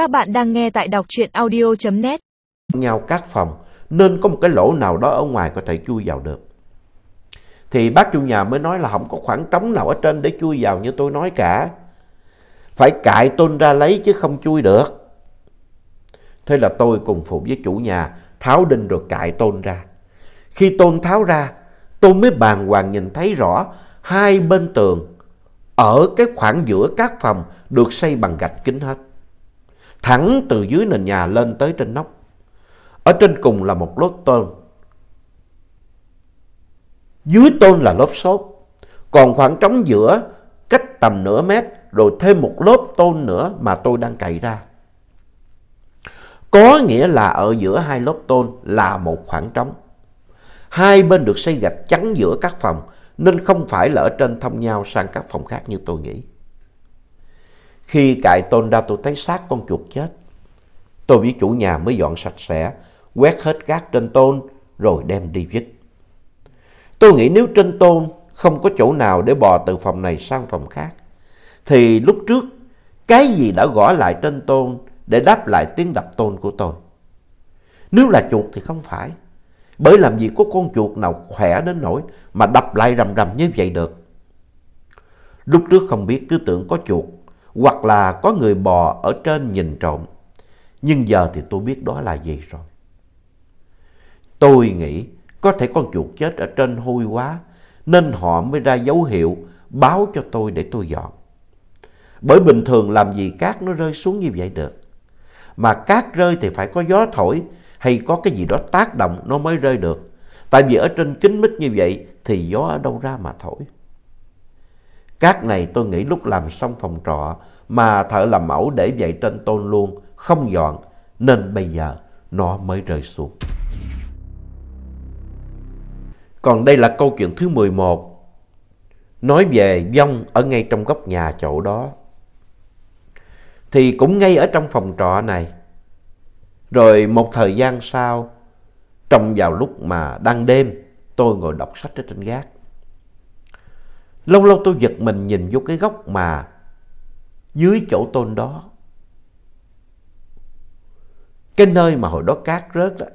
Các bạn đang nghe tại đọc truyện audio.net. nhau các phòng nên có một cái lỗ nào đó ở ngoài có thể chui vào được. Thì bác chủ nhà mới nói là không có khoảng trống nào ở trên để chui vào như tôi nói cả. Phải cại tôn ra lấy chứ không chui được. Thế là tôi cùng phụ với chủ nhà tháo đinh rồi cại tôn ra. Khi tôn tháo ra, tôi mới bàng hoàng nhìn thấy rõ hai bên tường ở cái khoảng giữa các phòng được xây bằng gạch kính hết. Thẳng từ dưới nền nhà lên tới trên nóc. Ở trên cùng là một lớp tôn. Dưới tôn là lốp xốp. Còn khoảng trống giữa, cách tầm nửa mét, rồi thêm một lớp tôn nữa mà tôi đang cày ra. Có nghĩa là ở giữa hai lớp tôn là một khoảng trống. Hai bên được xây gạch chắn giữa các phòng, nên không phải là ở trên thông nhau sang các phòng khác như tôi nghĩ. Khi cài tôn ra tôi thấy xác con chuột chết. Tôi với chủ nhà mới dọn sạch sẽ, quét hết cát trên tôn rồi đem đi vứt. Tôi nghĩ nếu trên tôn không có chỗ nào để bò từ phòng này sang phòng khác, thì lúc trước cái gì đã gõ lại trên tôn để đáp lại tiếng đập tôn của tôi. Nếu là chuột thì không phải. Bởi làm gì có con chuột nào khỏe đến nỗi mà đập lại rầm rầm như vậy được. Lúc trước không biết cứ tưởng có chuột hoặc là có người bò ở trên nhìn trộm. Nhưng giờ thì tôi biết đó là gì rồi. Tôi nghĩ có thể con chuột chết ở trên hôi quá, nên họ mới ra dấu hiệu báo cho tôi để tôi dọn. Bởi bình thường làm gì cát nó rơi xuống như vậy được. Mà cát rơi thì phải có gió thổi hay có cái gì đó tác động nó mới rơi được. Tại vì ở trên kính mít như vậy thì gió ở đâu ra mà thổi. Cát này tôi nghĩ lúc làm xong phòng trọ mà thợ làm mẫu để vậy trên tôn luôn, không dọn, nên bây giờ nó mới rơi xuống. Còn đây là câu chuyện thứ 11, nói về vong ở ngay trong góc nhà chỗ đó. Thì cũng ngay ở trong phòng trọ này, rồi một thời gian sau, trong vào lúc mà đang đêm, tôi ngồi đọc sách ở trên gác. Lâu lâu tôi giật mình nhìn vô cái góc mà dưới chỗ tôn đó. Cái nơi mà hồi đó cát rớt đó.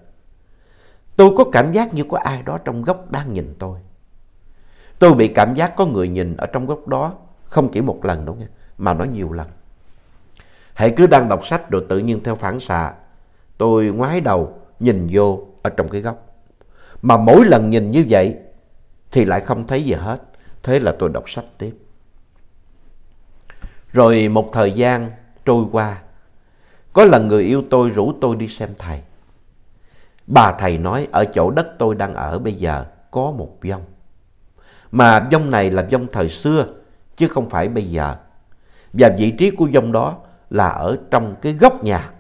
Tôi có cảm giác như có ai đó trong góc đang nhìn tôi. Tôi bị cảm giác có người nhìn ở trong góc đó không chỉ một lần đâu nha, mà nó nhiều lần. Hãy cứ đang đọc sách rồi tự nhiên theo phản xạ, tôi ngoái đầu nhìn vô ở trong cái góc. Mà mỗi lần nhìn như vậy thì lại không thấy gì hết. Thế là tôi đọc sách tiếp. Rồi một thời gian trôi qua, có lần người yêu tôi rủ tôi đi xem thầy. Bà thầy nói ở chỗ đất tôi đang ở bây giờ có một vong. Mà vong này là vong thời xưa chứ không phải bây giờ. Và vị trí của vong đó là ở trong cái góc nhà,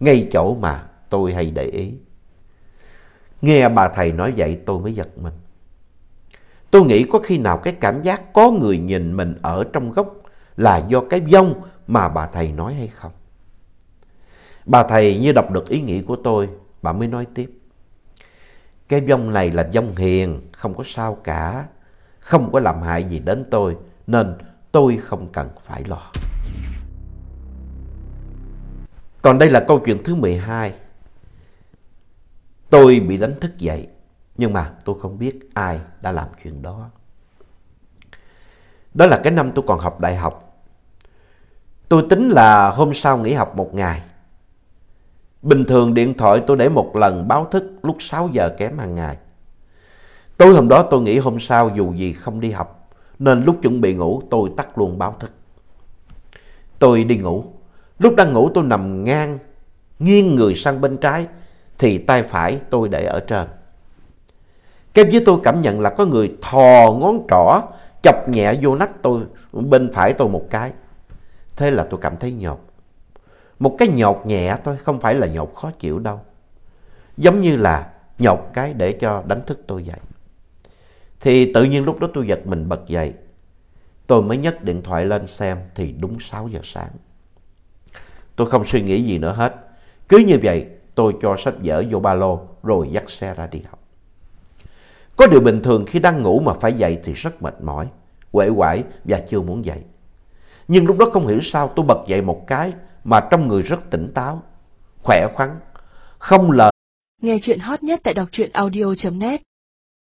ngay chỗ mà tôi hay để ý. Nghe bà thầy nói vậy tôi mới giật mình. Tôi nghĩ có khi nào cái cảm giác có người nhìn mình ở trong góc là do cái vong mà bà thầy nói hay không? Bà thầy như đọc được ý nghĩ của tôi, bà mới nói tiếp. Cái vong này là vong hiền, không có sao cả, không có làm hại gì đến tôi, nên tôi không cần phải lo. Còn đây là câu chuyện thứ 12. Tôi bị đánh thức dậy, nhưng mà tôi không biết ai đã làm chuyện đó. Đó là cái năm tôi còn học đại học. Tôi tính là hôm sau nghỉ học một ngày. Bình thường điện thoại tôi để một lần báo thức lúc 6 giờ kém hàng ngày. Tối hôm đó tôi nghĩ hôm sau dù gì không đi học, nên lúc chuẩn bị ngủ tôi tắt luôn báo thức. Tôi đi ngủ. Lúc đang ngủ tôi nằm ngang, nghiêng người sang bên trái, thì tay phải tôi để ở trên. Kèm với tôi cảm nhận là có người thò ngón trỏ chọc nhẹ vô nách tôi bên phải tôi một cái. Thế là tôi cảm thấy nhột. Một cái nhột nhẹ thôi, không phải là nhột khó chịu đâu. Giống như là nhột cái để cho đánh thức tôi dậy. Thì tự nhiên lúc đó tôi giật mình bật dậy. Tôi mới nhấc điện thoại lên xem thì đúng 6 giờ sáng. Tôi không suy nghĩ gì nữa hết. Cứ như vậy tôi cho sách vở vô ba lô rồi dắt xe ra đi học. Có điều bình thường khi đang ngủ mà phải dậy thì rất mệt mỏi, uể oải và chưa muốn dậy. Nhưng lúc đó không hiểu sao tôi bật dậy một cái mà trong người rất tỉnh táo, khỏe khoắn, không lời. Nghe chuyện hot nhất tại đọc truyện audio.net